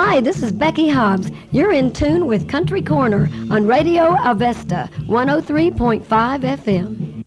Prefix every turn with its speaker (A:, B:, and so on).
A: Hi, this is Becky Hobbs. You're in tune with Country Corner on Radio Avesta 103.5 FM.